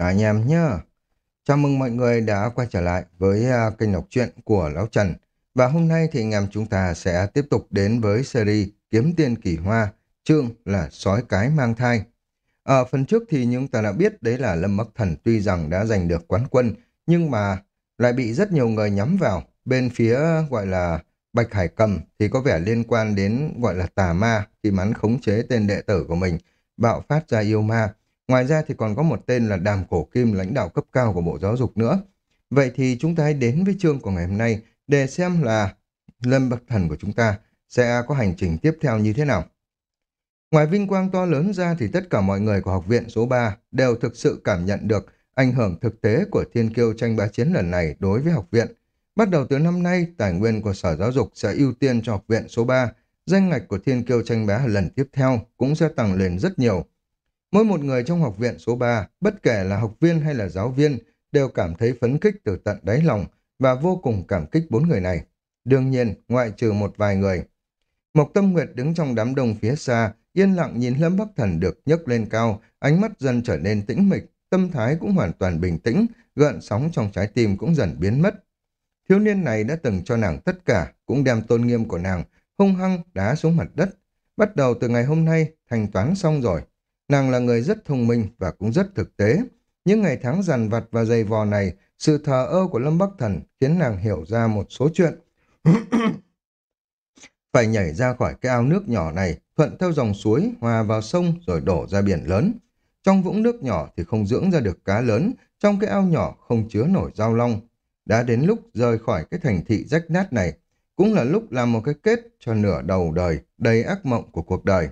Cả anh em nhé. Chào mừng mọi người đã quay trở lại với uh, kênh đọc truyện của Lão Trần. Và hôm nay thì anh em chúng ta sẽ tiếp tục đến với series Kiếm Tiên Kỳ Hoa, chương là Sói Cái Mang Thai. Ở phần trước thì chúng ta đã biết đấy là Lâm Bắc Thần tuy rằng đã giành được quán quân, nhưng mà lại bị rất nhiều người nhắm vào. Bên phía gọi là Bạch Hải Cầm thì có vẻ liên quan đến gọi là tà ma khi mắn khống chế tên đệ tử của mình, bạo phát ra yêu ma. Ngoài ra thì còn có một tên là Đàm Cổ Kim lãnh đạo cấp cao của Bộ Giáo dục nữa. Vậy thì chúng ta hãy đến với chương của ngày hôm nay để xem là Lâm Bậc Thần của chúng ta sẽ có hành trình tiếp theo như thế nào. Ngoài vinh quang to lớn ra thì tất cả mọi người của học viện số 3 đều thực sự cảm nhận được ảnh hưởng thực tế của thiên kiêu tranh bá chiến lần này đối với học viện. Bắt đầu từ năm nay, tài nguyên của Sở Giáo dục sẽ ưu tiên cho học viện số 3. Danh ngạch của thiên kiêu tranh bá lần tiếp theo cũng sẽ tăng lên rất nhiều. Mỗi một người trong học viện số 3, bất kể là học viên hay là giáo viên, đều cảm thấy phấn khích từ tận đáy lòng và vô cùng cảm kích bốn người này. Đương nhiên, ngoại trừ một vài người. Mộc Tâm Nguyệt đứng trong đám đông phía xa, yên lặng nhìn Lâm Bắc Thần được nhấc lên cao, ánh mắt dần trở nên tĩnh mịch, tâm thái cũng hoàn toàn bình tĩnh, gợn sóng trong trái tim cũng dần biến mất. Thiếu niên này đã từng cho nàng tất cả, cũng đem tôn nghiêm của nàng hung hăng đá xuống mặt đất. Bắt đầu từ ngày hôm nay, thanh toán xong rồi. Nàng là người rất thông minh và cũng rất thực tế. Những ngày tháng dằn vặt và dày vò này, sự thờ ơ của Lâm Bắc Thần khiến nàng hiểu ra một số chuyện. Phải nhảy ra khỏi cái ao nước nhỏ này, thuận theo dòng suối, hòa vào sông rồi đổ ra biển lớn. Trong vũng nước nhỏ thì không dưỡng ra được cá lớn, trong cái ao nhỏ không chứa nổi dao long. Đã đến lúc rời khỏi cái thành thị rách nát này, cũng là lúc làm một cái kết cho nửa đầu đời đầy ác mộng của cuộc đời.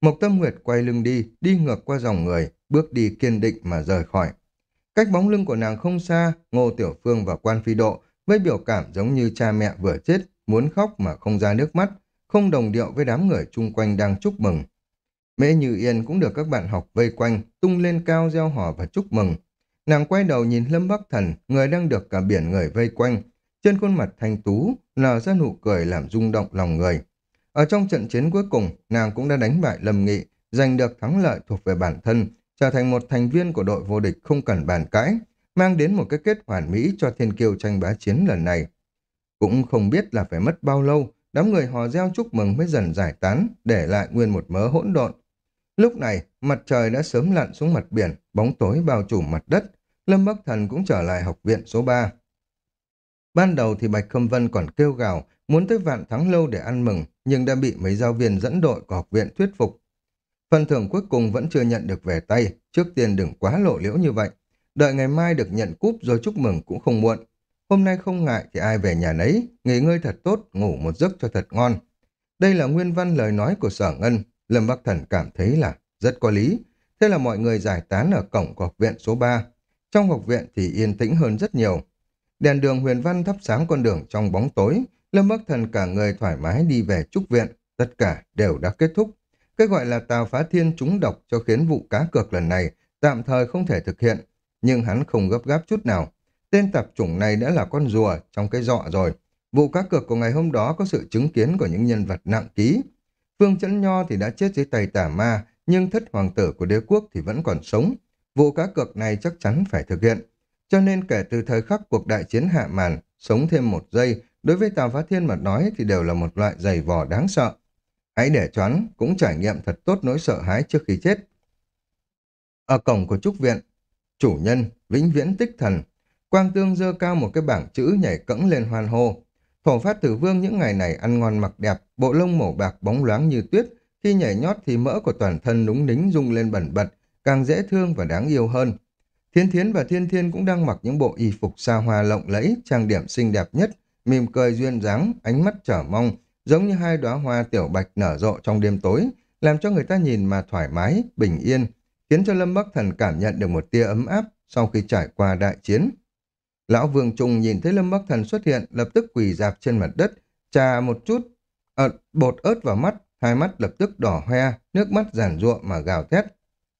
Mộc Tâm Nguyệt quay lưng đi, đi ngược qua dòng người, bước đi kiên định mà rời khỏi. Cách bóng lưng của nàng không xa, Ngô Tiểu Phương và Quan Phi Độ với biểu cảm giống như cha mẹ vừa chết, muốn khóc mà không ra nước mắt, không đồng điệu với đám người chung quanh đang chúc mừng. Mễ Như Yên cũng được các bạn học vây quanh, tung lên cao gieo hò và chúc mừng. Nàng quay đầu nhìn Lâm Bắc Thần, người đang được cả biển người vây quanh. Trên khuôn mặt thanh tú, nở ra nụ cười làm rung động lòng người. Ở trong trận chiến cuối cùng, nàng cũng đã đánh bại Lâm Nghị, giành được thắng lợi thuộc về bản thân, trở thành một thành viên của đội vô địch không cần bàn cãi, mang đến một cái kết hoàn mỹ cho thiên kiêu tranh bá chiến lần này. Cũng không biết là phải mất bao lâu, đám người hò reo chúc mừng mới dần giải tán, để lại nguyên một mớ hỗn độn. Lúc này, mặt trời đã sớm lặn xuống mặt biển, bóng tối bao trùm mặt đất, Lâm Bắc Thần cũng trở lại học viện số 3. Ban đầu thì Bạch Khâm Vân còn kêu gào, muốn tới vạn thắng lâu để ăn mừng, nhưng đã bị mấy giáo viên dẫn đội của học viện thuyết phục. Phần thưởng cuối cùng vẫn chưa nhận được về tay, trước tiên đừng quá lộ liễu như vậy. Đợi ngày mai được nhận cúp rồi chúc mừng cũng không muộn. Hôm nay không ngại thì ai về nhà nấy, nghỉ ngơi thật tốt, ngủ một giấc cho thật ngon. Đây là nguyên văn lời nói của sở ngân, Lâm Bắc Thần cảm thấy là rất có lý. Thế là mọi người giải tán ở cổng của học viện số 3. Trong học viện thì yên tĩnh hơn rất nhiều. Đèn đường huyền văn thắp sáng con đường trong bóng tối, Lâm Bắc Thần cả người thoải mái đi về trúc viện, tất cả đều đã kết thúc. Cái gọi là tào phá thiên trúng độc cho khiến vụ cá cược lần này tạm thời không thể thực hiện, nhưng hắn không gấp gáp chút nào. Tên tạp chủng này đã là con rùa trong cái dọ rồi. Vụ cá cược của ngày hôm đó có sự chứng kiến của những nhân vật nặng ký. Phương Chấn Nho thì đã chết dưới tay tà ma, nhưng thất hoàng tử của đế quốc thì vẫn còn sống. Vụ cá cược này chắc chắn phải thực hiện. Cho nên kể từ thời khắc cuộc đại chiến hạ màn, sống thêm một giây, đối với Tào Phá Thiên mà nói thì đều là một loại giày vò đáng sợ. Hãy để choán cũng trải nghiệm thật tốt nỗi sợ hãi trước khi chết. Ở cổng của trúc viện, chủ nhân, vĩnh viễn tích thần, Quang Tương dơ cao một cái bảng chữ nhảy cẫng lên hoan hô. Thổ phát tử vương những ngày này ăn ngon mặc đẹp, bộ lông màu bạc bóng loáng như tuyết, khi nhảy nhót thì mỡ của toàn thân núng nính rung lên bẩn bật, càng dễ thương và đáng yêu hơn. Thiên Thiến và Thiên Thiên cũng đang mặc những bộ y phục xa hoa lộng lẫy, trang điểm xinh đẹp nhất, mỉm cười duyên dáng, ánh mắt trở mong, giống như hai đóa hoa tiểu bạch nở rộ trong đêm tối, làm cho người ta nhìn mà thoải mái, bình yên, khiến cho Lâm Bắc Thần cảm nhận được một tia ấm áp sau khi trải qua đại chiến. Lão Vương Trung nhìn thấy Lâm Bắc Thần xuất hiện, lập tức quỳ dạp trên mặt đất, trà một chút, à, bột ớt vào mắt, hai mắt lập tức đỏ hoe, nước mắt giàn ruộng mà gào thét.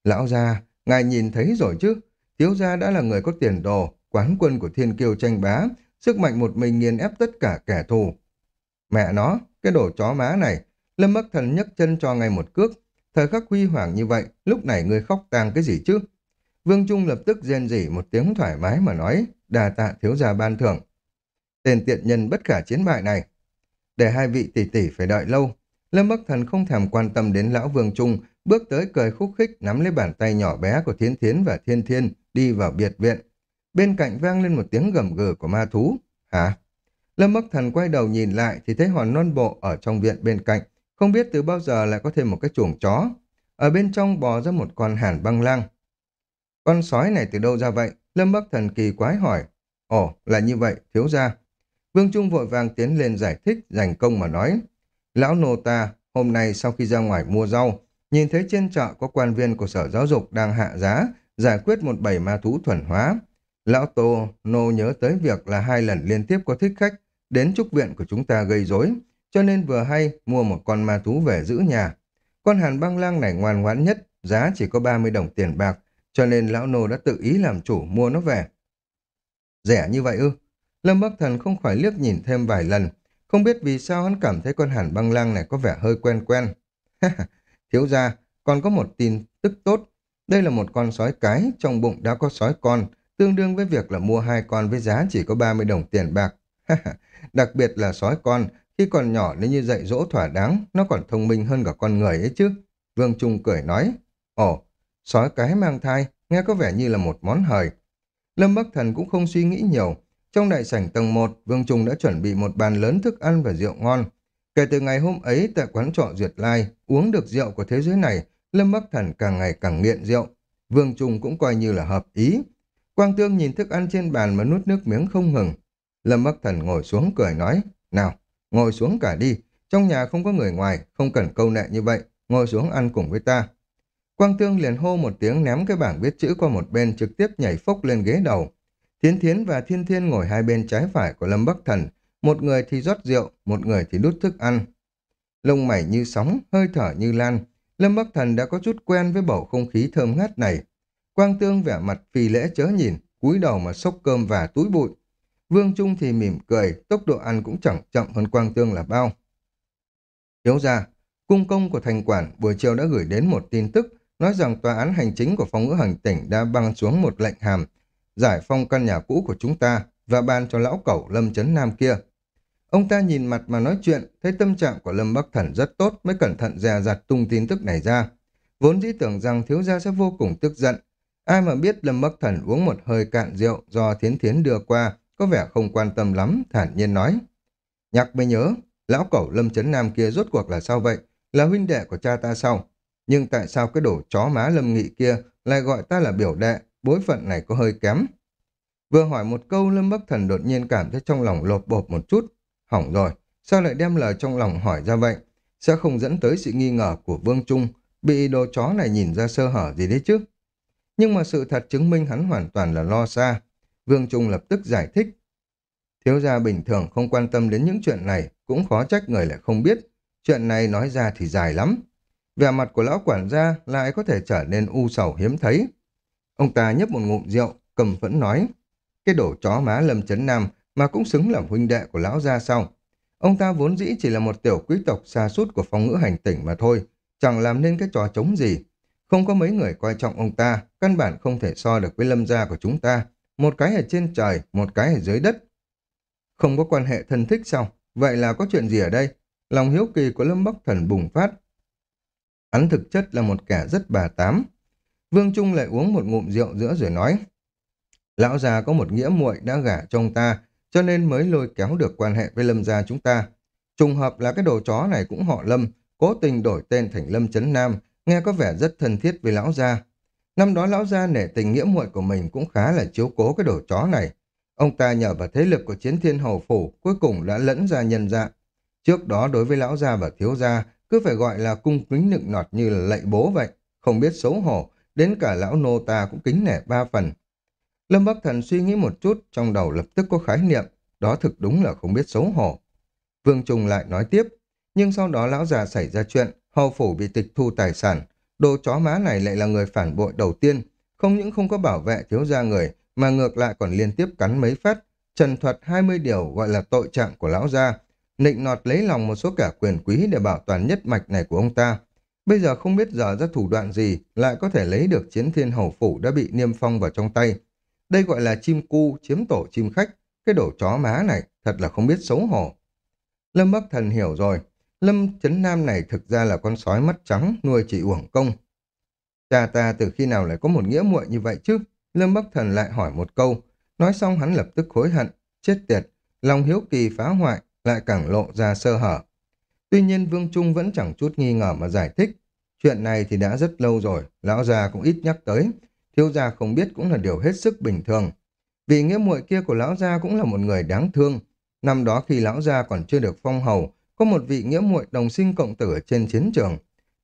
Lão gia, ngài nhìn thấy rồi chứ? Thiếu gia đã là người có tiền đồ, quán quân của thiên kiêu tranh bá, sức mạnh một mình nghiền ép tất cả kẻ thù. Mẹ nó, cái đồ chó má này, Lâm Bắc Thần nhấc chân cho ngay một cước. Thời khắc huy hoàng như vậy, lúc này người khóc tang cái gì chứ? Vương Trung lập tức rên rỉ một tiếng thoải mái mà nói, đà tạ thiếu gia ban thưởng. Tên tiện nhân bất khả chiến bại này. Để hai vị tỷ tỷ phải đợi lâu, Lâm Bắc Thần không thèm quan tâm đến lão Vương Trung, bước tới cười khúc khích nắm lấy bàn tay nhỏ bé của Thiến Thiến và Thiên Thiên đi vào biệt viện. Bên cạnh vang lên một tiếng gầm gừ của ma thú. Hả? Lâm Bắc Thần quay đầu nhìn lại thì thấy hòn non bộ ở trong viện bên cạnh, không biết từ bao giờ lại có thêm một cái chuồng chó. Ở bên trong bò ra một con hàn băng lang. Con sói này từ đâu ra vậy? Lâm Bắc Thần kỳ quái hỏi. Ồ, là như vậy, thiếu gia. Vương Trung vội vàng tiến lên giải thích, giành công mà nói. Lão nô ta, hôm nay sau khi ra ngoài mua rau, nhìn thấy trên chợ có quan viên của sở giáo dục đang hạ giá, giải quyết một bầy ma thú thuần hóa. Lão Tô, nô nhớ tới việc là hai lần liên tiếp có thích khách đến trúc viện của chúng ta gây rối, cho nên vừa hay mua một con ma thú về giữ nhà. Con hàn băng lang này ngoan ngoãn nhất, giá chỉ có 30 đồng tiền bạc, cho nên lão nô đã tự ý làm chủ mua nó về. Rẻ như vậy ư? Lâm Bắc Thần không khỏi liếc nhìn thêm vài lần, không biết vì sao hắn cảm thấy con hàn băng lang này có vẻ hơi quen quen. Thiếu ra, còn có một tin tức tốt. Đây là một con sói cái, trong bụng đã có sói con, tương đương với việc là mua hai con với giá chỉ có 30 đồng tiền bạc. Đặc biệt là sói con, khi còn nhỏ nếu như dạy dỗ thỏa đáng, nó còn thông minh hơn cả con người ấy chứ. Vương Trung cười nói, ồ, sói cái mang thai, nghe có vẻ như là một món hời. Lâm Bắc Thần cũng không suy nghĩ nhiều. Trong đại sảnh tầng 1, Vương Trung đã chuẩn bị một bàn lớn thức ăn và rượu ngon. Kể từ ngày hôm ấy tại quán trọ Duyệt Lai, uống được rượu của thế giới này, Lâm Bắc Thần càng ngày càng nghiện rượu. Vương Trung cũng coi như là hợp ý. Quang Tương nhìn thức ăn trên bàn mà nuốt nước miếng không ngừng. Lâm Bắc Thần ngồi xuống cười nói, nào, ngồi xuống cả đi, trong nhà không có người ngoài, không cần câu nệ như vậy, ngồi xuống ăn cùng với ta. Quang Tương liền hô một tiếng ném cái bảng viết chữ qua một bên trực tiếp nhảy phốc lên ghế đầu. Thiến Thiến và Thiên Thiên ngồi hai bên trái phải của Lâm Bắc Thần, một người thì rót rượu, một người thì đút thức ăn. Lông mày như sóng, hơi thở như lan, Lâm Bắc Thần đã có chút quen với bầu không khí thơm ngát này. Quang Tương vẻ mặt phi lễ chớ nhìn, cúi đầu mà xốc cơm và túi bụi. Vương Trung thì mỉm cười, tốc độ ăn cũng chẳng chậm hơn Quang Tương là bao. Thiếu ra, cung công của thành quản buổi chiều đã gửi đến một tin tức nói rằng tòa án hành chính của phòng ngữ hành tỉnh đã băng xuống một lệnh hàm giải phong căn nhà cũ của chúng ta và ban cho lão cẩu Lâm Trấn Nam kia. Ông ta nhìn mặt mà nói chuyện, thấy tâm trạng của Lâm Bắc Thần rất tốt mới cẩn thận dè dặt tung tin tức này ra. Vốn dĩ tưởng rằng thiếu gia sẽ vô cùng tức giận. Ai mà biết Lâm Bắc Thần uống một hơi cạn rượu do thiến thiến đưa qua, có vẻ không quan tâm lắm, thản nhiên nói. Nhạc mới nhớ, lão cẩu Lâm Trấn Nam kia rốt cuộc là sao vậy? Là huynh đệ của cha ta sao? Nhưng tại sao cái đổ chó má Lâm Nghị kia lại gọi ta là biểu đệ, bối phận này có hơi kém? Vừa hỏi một câu Lâm Bắc Thần đột nhiên cảm thấy trong lòng lột bột một chút. Hỏng rồi, sao lại đem lời trong lòng hỏi ra vậy? Sẽ không dẫn tới sự nghi ngờ của Vương Trung, bị đồ chó này nhìn ra sơ hở gì đấy chứ? Nhưng mà sự thật chứng minh hắn hoàn toàn là lo xa. Vương Trung lập tức giải thích. Thiếu gia bình thường không quan tâm đến những chuyện này, cũng khó trách người lại không biết. Chuyện này nói ra thì dài lắm. Vẻ mặt của lão quản gia lại có thể trở nên u sầu hiếm thấy. Ông ta nhấp một ngụm rượu, cầm phẫn nói. Cái đổ chó má Lâm Chấn Nam mà cũng xứng làm huynh đệ của lão gia sau. Ông ta vốn dĩ chỉ là một tiểu quý tộc xa suốt của phong ngữ hành tỉnh mà thôi, chẳng làm nên cái trò chống gì. Không có mấy người coi trọng ông ta, căn bản không thể so được với lâm gia của chúng ta. Một cái ở trên trời, một cái ở dưới đất. Không có quan hệ thân thích sao? Vậy là có chuyện gì ở đây? Lòng hiếu kỳ của Lâm Bắc Thần bùng phát. Hắn thực chất là một kẻ rất bà tám. Vương Trung lại uống một ngụm rượu giữa rồi nói. Lão già có một nghĩa muội đã gả cho ông ta, cho nên mới lôi kéo được quan hệ với Lâm gia chúng ta. Trùng hợp là cái đồ chó này cũng họ Lâm, cố tình đổi tên thành Lâm Trấn Nam, nghe có vẻ rất thân thiết với lão gia. Năm đó lão gia nể tình nghĩa muội của mình cũng khá là chiếu cố cái đồ chó này. Ông ta nhờ vào thế lực của chiến thiên hầu phủ cuối cùng đã lẫn ra nhân dạng. Trước đó đối với lão gia và thiếu gia cứ phải gọi là cung kính nựng nọt như là lạy bố vậy, không biết xấu hổ, đến cả lão nô ta cũng kính nể ba phần. Lâm Bắc Thần suy nghĩ một chút, trong đầu lập tức có khái niệm, đó thực đúng là không biết xấu hổ. Vương Trung lại nói tiếp, nhưng sau đó lão già xảy ra chuyện, hầu phủ bị tịch thu tài sản, đồ chó má này lại là người phản bội đầu tiên, không những không có bảo vệ thiếu gia người, mà ngược lại còn liên tiếp cắn mấy phát, trần thuật 20 điều gọi là tội trạng của lão gia, nịnh nọt lấy lòng một số cả quyền quý để bảo toàn nhất mạch này của ông ta. Bây giờ không biết giờ ra thủ đoạn gì lại có thể lấy được chiến thiên hầu phủ đã bị niêm phong vào trong tay. Đây gọi là chim cu chiếm tổ chim khách. Cái đồ chó má này thật là không biết xấu hổ. Lâm Bắc Thần hiểu rồi. Lâm Chấn Nam này thực ra là con sói mắt trắng nuôi chỉ uổng công. Cha ta từ khi nào lại có một nghĩa muội như vậy chứ? Lâm Bắc Thần lại hỏi một câu. Nói xong hắn lập tức hối hận. Chết tiệt. Lòng hiếu kỳ phá hoại lại càng lộ ra sơ hở. Tuy nhiên Vương Trung vẫn chẳng chút nghi ngờ mà giải thích. Chuyện này thì đã rất lâu rồi, lão già cũng ít nhắc tới. Thiếu gia không biết cũng là điều hết sức bình thường. Vì nghĩa muội kia của lão gia cũng là một người đáng thương. Năm đó khi lão gia còn chưa được phong hầu, có một vị nghĩa muội đồng sinh cộng tử ở trên chiến trường.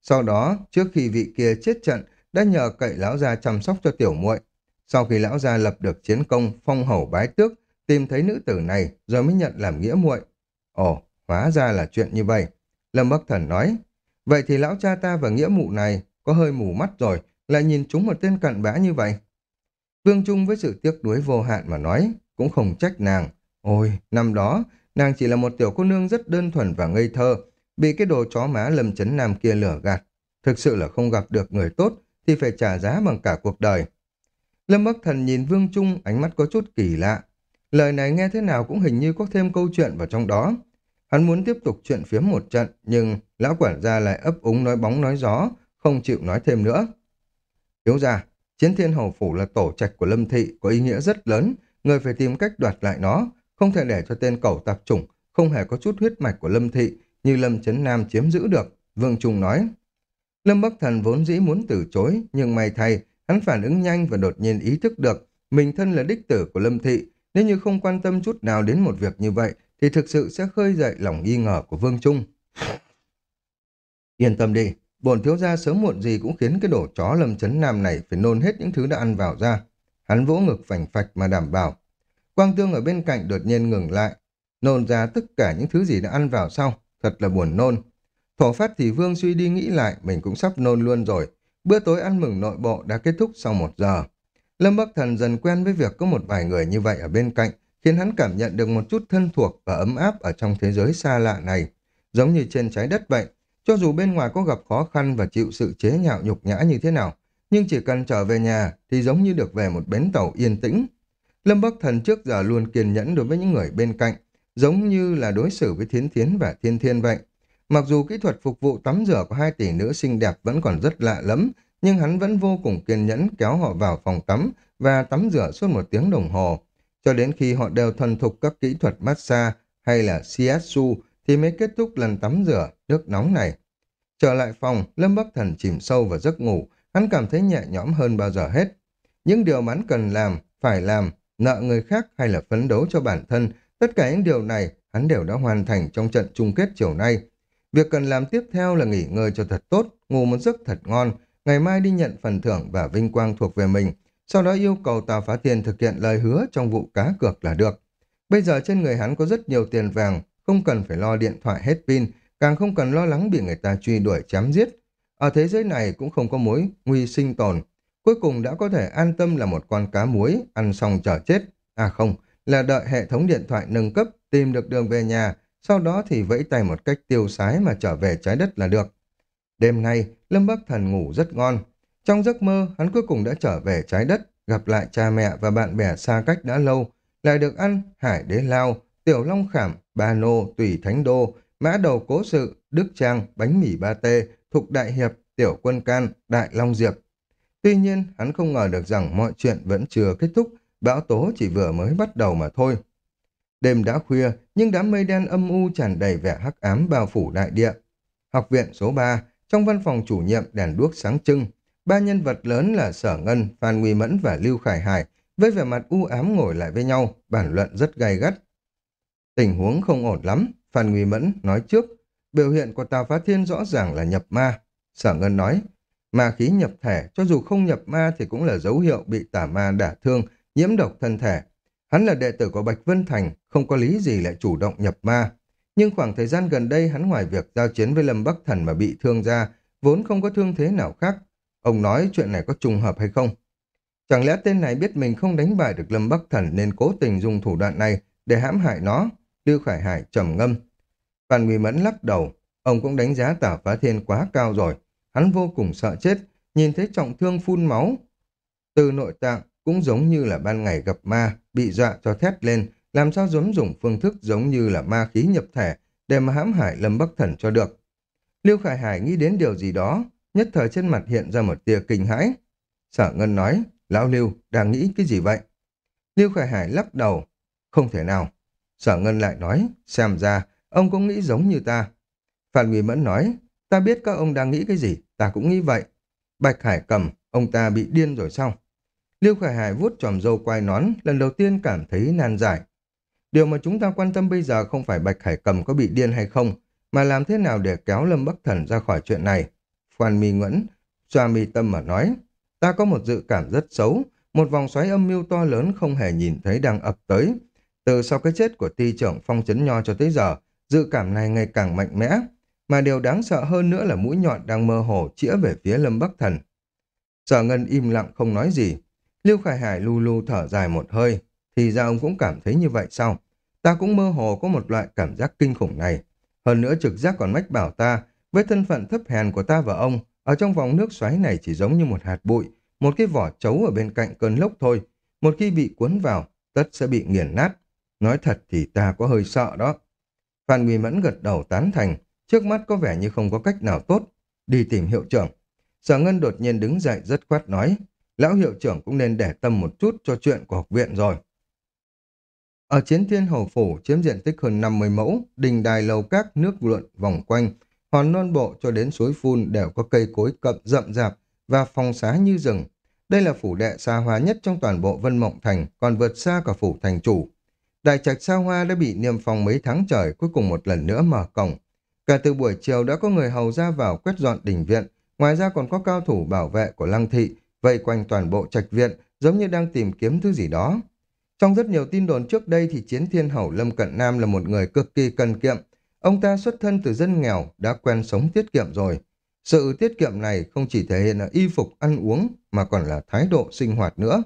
Sau đó, trước khi vị kia chết trận, đã nhờ cậy lão gia chăm sóc cho tiểu muội. Sau khi lão gia lập được chiến công, phong hầu bái tước, tìm thấy nữ tử này rồi mới nhận làm nghĩa muội. Ồ, hóa ra là chuyện như vậy. Lâm Bắc Thần nói, vậy thì lão cha ta và nghĩa mụ này có hơi mù mắt rồi, lại nhìn chúng một tên cặn bã như vậy. Vương Trung với sự tiếc nuối vô hạn mà nói, cũng không trách nàng. Ôi, năm đó, nàng chỉ là một tiểu cô nương rất đơn thuần và ngây thơ, bị cái đồ chó má lâm chấn nam kia lửa gạt. Thực sự là không gặp được người tốt, thì phải trả giá bằng cả cuộc đời. Lâm Bắc Thần nhìn Vương Trung, ánh mắt có chút kỳ lạ. Lời này nghe thế nào cũng hình như có thêm câu chuyện vào trong đó. Hắn muốn tiếp tục chuyện phiếm một trận, nhưng lão quản gia lại ấp úng nói bóng nói gió, không chịu nói thêm nữa. Thiếu ra, chiến thiên hầu phủ là tổ trạch của Lâm Thị, có ý nghĩa rất lớn, người phải tìm cách đoạt lại nó, không thể để cho tên cẩu tạp chủng, không hề có chút huyết mạch của Lâm Thị, như Lâm Chấn Nam chiếm giữ được, Vương Trung nói. Lâm Bắc Thần vốn dĩ muốn từ chối, nhưng may thay, hắn phản ứng nhanh và đột nhiên ý thức được, mình thân là đích tử của Lâm Thị, nếu như không quan tâm chút nào đến một việc như vậy, thì thực sự sẽ khơi dậy lòng nghi ngờ của Vương Trung. Yên tâm đi, bổn thiếu gia sớm muộn gì cũng khiến cái đổ chó lâm chấn nam này phải nôn hết những thứ đã ăn vào ra. Hắn vỗ ngực phành phạch mà đảm bảo. Quang Tương ở bên cạnh đột nhiên ngừng lại, nôn ra tất cả những thứ gì đã ăn vào sau, thật là buồn nôn. Thổ phát thì Vương suy đi nghĩ lại, mình cũng sắp nôn luôn rồi. Bữa tối ăn mừng nội bộ đã kết thúc sau một giờ. Lâm Bắc Thần dần quen với việc có một vài người như vậy ở bên cạnh, khiến hắn cảm nhận được một chút thân thuộc và ấm áp ở trong thế giới xa lạ này. Giống như trên trái đất vậy, cho dù bên ngoài có gặp khó khăn và chịu sự chế nhạo nhục nhã như thế nào, nhưng chỉ cần trở về nhà thì giống như được về một bến tàu yên tĩnh. Lâm Bắc Thần trước giờ luôn kiên nhẫn đối với những người bên cạnh, giống như là đối xử với Thiến Thiến và Thiên Thiên vậy. Mặc dù kỹ thuật phục vụ tắm rửa của hai tỷ nữ xinh đẹp vẫn còn rất lạ lẫm, nhưng hắn vẫn vô cùng kiên nhẫn kéo họ vào phòng tắm và tắm rửa suốt một tiếng đồng hồ. Cho đến khi họ đều thuần thục các kỹ thuật massage hay là shiatsu thì mới kết thúc lần tắm rửa nước nóng này. Trở lại phòng, Lâm Bắc Thần chìm sâu vào giấc ngủ, hắn cảm thấy nhẹ nhõm hơn bao giờ hết. Những điều hắn cần làm, phải làm, nợ người khác hay là phấn đấu cho bản thân, tất cả những điều này hắn đều đã hoàn thành trong trận chung kết chiều nay. Việc cần làm tiếp theo là nghỉ ngơi cho thật tốt, ngủ một giấc thật ngon, ngày mai đi nhận phần thưởng và vinh quang thuộc về mình, sau đó yêu cầu Tào Phá Thiên thực hiện lời hứa trong vụ cá cược là được. Bây giờ trên người hắn có rất nhiều tiền vàng, không cần phải lo điện thoại hết pin, càng không cần lo lắng bị người ta truy đuổi chém giết. Ở thế giới này cũng không có mối nguy sinh tồn. Cuối cùng đã có thể an tâm là một con cá muối, ăn xong chờ chết. À không, là đợi hệ thống điện thoại nâng cấp, tìm được đường về nhà, sau đó thì vẫy tay một cách tiêu sái mà trở về trái đất là được. Đêm nay, Lâm Bắc Thần ngủ rất ngon. Trong giấc mơ, hắn cuối cùng đã trở về trái đất, gặp lại cha mẹ và bạn bè xa cách đã lâu, lại được ăn hải đế lao, tiểu long khảm, ba nô, tùy thánh đô, mã đầu cố sự, đức trang, bánh mì ba tê, thục đại hiệp, tiểu quân can, đại long diệp. Tuy nhiên, hắn không ngờ được rằng mọi chuyện vẫn chưa kết thúc, bão tố chỉ vừa mới bắt đầu mà thôi. Đêm đã khuya, nhưng đám mây đen âm u tràn đầy vẻ hắc ám bao phủ đại địa. Học viện số 3, trong văn phòng chủ nhiệm đèn đuốc sáng trưng, ba nhân vật lớn là Sở Ngân, Phan Nguy Mẫn và Lưu Khải Hải với vẻ mặt u ám ngồi lại với nhau, bản luận rất gay gắt. Tình huống không ổn lắm, Phan Nguy Mẫn nói trước, biểu hiện của Tào Phá Thiên rõ ràng là nhập ma. Sở Ngân nói, ma khí nhập thể, cho dù không nhập ma thì cũng là dấu hiệu bị tà ma đả thương, nhiễm độc thân thể. Hắn là đệ tử của Bạch Vân Thành, không có lý gì lại chủ động nhập ma. Nhưng khoảng thời gian gần đây hắn ngoài việc giao chiến với Lâm Bắc Thần mà bị thương ra, vốn không có thương thế nào khác. Ông nói chuyện này có trùng hợp hay không? Chẳng lẽ tên này biết mình không đánh bại được Lâm Bắc Thần nên cố tình dùng thủ đoạn này để hãm hại nó? Lưu Khải Hải trầm ngâm. Phan Nguy Mẫn lắc đầu, ông cũng đánh giá Tả Phá Thiên quá cao rồi hắn vô cùng sợ chết, nhìn thấy trọng thương phun máu. Từ nội tạng cũng giống như là ban ngày gặp ma, bị dọa cho thét lên, làm sao dám dùng phương thức giống như là ma khí nhập thể để mà hãm hại Lâm Bắc Thần cho được. Liêu Khải Hải nghĩ đến điều gì đó, nhất thời trên mặt hiện ra một tia kinh hãi. Sở Ngân nói, Lão Liêu đang nghĩ cái gì vậy? Liêu Khải Hải lắc đầu, không thể nào. Sở Ngân lại nói, xem ra, ông cũng nghĩ giống như ta. Phan Nguy Mẫn nói, ta biết các ông đang nghĩ cái gì, ta cũng nghĩ vậy. Bạch Hải cầm, ông ta bị điên rồi sao? Liêu Khải Hải vuốt tròm râu quai nón, lần đầu tiên cảm thấy nan giải. Điều mà chúng ta quan tâm bây giờ không phải Bạch Hải cầm có bị điên hay không, mà làm thế nào để kéo Lâm Bắc Thần ra khỏi chuyện này. Phan Mi Nguyễn, xoa mi tâm mà nói, ta có một dự cảm rất xấu, một vòng xoáy âm mưu to lớn không hề nhìn thấy đang ập tới. Từ sau cái chết của ti trưởng Phong Chấn Nho cho tới giờ, dự cảm này ngày càng mạnh mẽ, mà điều đáng sợ hơn nữa là mũi nhọn đang mơ hồ chĩa về phía Lâm Bắc Thần. Sở Ngân im lặng không nói gì. Lưu Khải Hải lu lu thở dài một hơi, thì ra ông cũng cảm thấy như vậy sao? Ta cũng mơ hồ có một loại cảm giác kinh khủng này. Hơn nữa trực giác còn mách bảo ta, với thân phận thấp hèn của ta và ông, ở trong vòng nước xoáy này chỉ giống như một hạt bụi, một cái vỏ trấu ở bên cạnh cơn lốc thôi. Một khi bị cuốn vào, tất sẽ bị nghiền nát. Nói thật thì ta có hơi sợ đó. Phan Nguy Mẫn gật đầu tán thành, trước mắt có vẻ như không có cách nào tốt. Đi tìm hiệu trưởng. Sở Ngân đột nhiên đứng dậy rất khoát nói, lão hiệu trưởng cũng nên để tâm một chút cho chuyện của học viện rồi. Ở chiến thiên hầu phủ chiếm diện tích hơn 50 mẫu, đình đài lầu các nước luận vòng quanh, hòn non bộ cho đến suối phun đều có cây cối cậm rậm rạp và phong xá như rừng. Đây là phủ đệ xa hoa nhất trong toàn bộ Vân Mộng Thành, còn vượt xa cả phủ thành chủ. Đại trạch xa hoa đã bị niêm phong mấy tháng trời, cuối cùng một lần nữa mở cổng. Cả từ buổi chiều đã có người hầu ra vào quét dọn đình viện, ngoài ra còn có cao thủ bảo vệ của lăng thị, vây quanh toàn bộ trạch viện, giống như đang tìm kiếm thứ gì đó. Trong rất nhiều tin đồn trước đây thì chiến thiên hầu Lâm Cận Nam là một người cực kỳ cần kiệm. Ông ta xuất thân từ dân nghèo, đã quen sống tiết kiệm rồi. Sự tiết kiệm này không chỉ thể hiện ở y phục ăn uống mà còn là thái độ sinh hoạt nữa.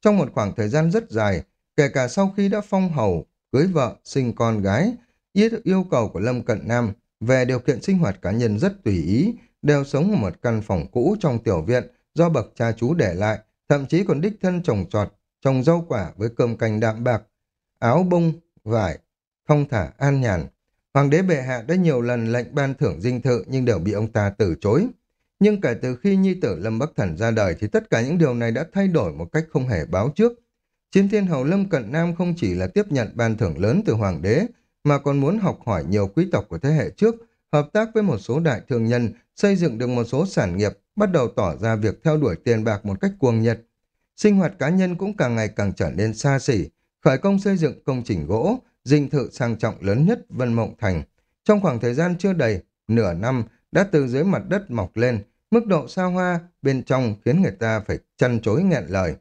Trong một khoảng thời gian rất dài, kể cả sau khi đã phong hầu, cưới vợ, sinh con gái, yêu cầu của Lâm Cận Nam về điều kiện sinh hoạt cá nhân rất tùy ý, đều sống ở một căn phòng cũ trong tiểu viện do bậc cha chú để lại, thậm chí còn đích thân trồng trọt, trồng rau quả với cơm canh đạm bạc, áo bông, vải, không thả an nhàn. Hoàng đế bệ hạ đã nhiều lần lệnh ban thưởng dinh thự nhưng đều bị ông ta từ chối. Nhưng kể từ khi nhi tử Lâm Bắc Thần ra đời thì tất cả những điều này đã thay đổi một cách không hề báo trước. Chiến thiên hầu Lâm Cận Nam không chỉ là tiếp nhận ban thưởng lớn từ hoàng đế, mà còn muốn học hỏi nhiều quý tộc của thế hệ trước, hợp tác với một số đại thương nhân, xây dựng được một số sản nghiệp, bắt đầu tỏ ra việc theo đuổi tiền bạc một cách cuồng nhiệt. Sinh hoạt cá nhân cũng càng ngày càng trở nên xa xỉ, khởi công xây dựng công trình gỗ, dinh thự sang trọng lớn nhất Vân Mộng Thành. Trong khoảng thời gian chưa đầy, nửa năm đã từ dưới mặt đất mọc lên, mức độ xa hoa bên trong khiến người ta phải chăn chối nghẹn lời.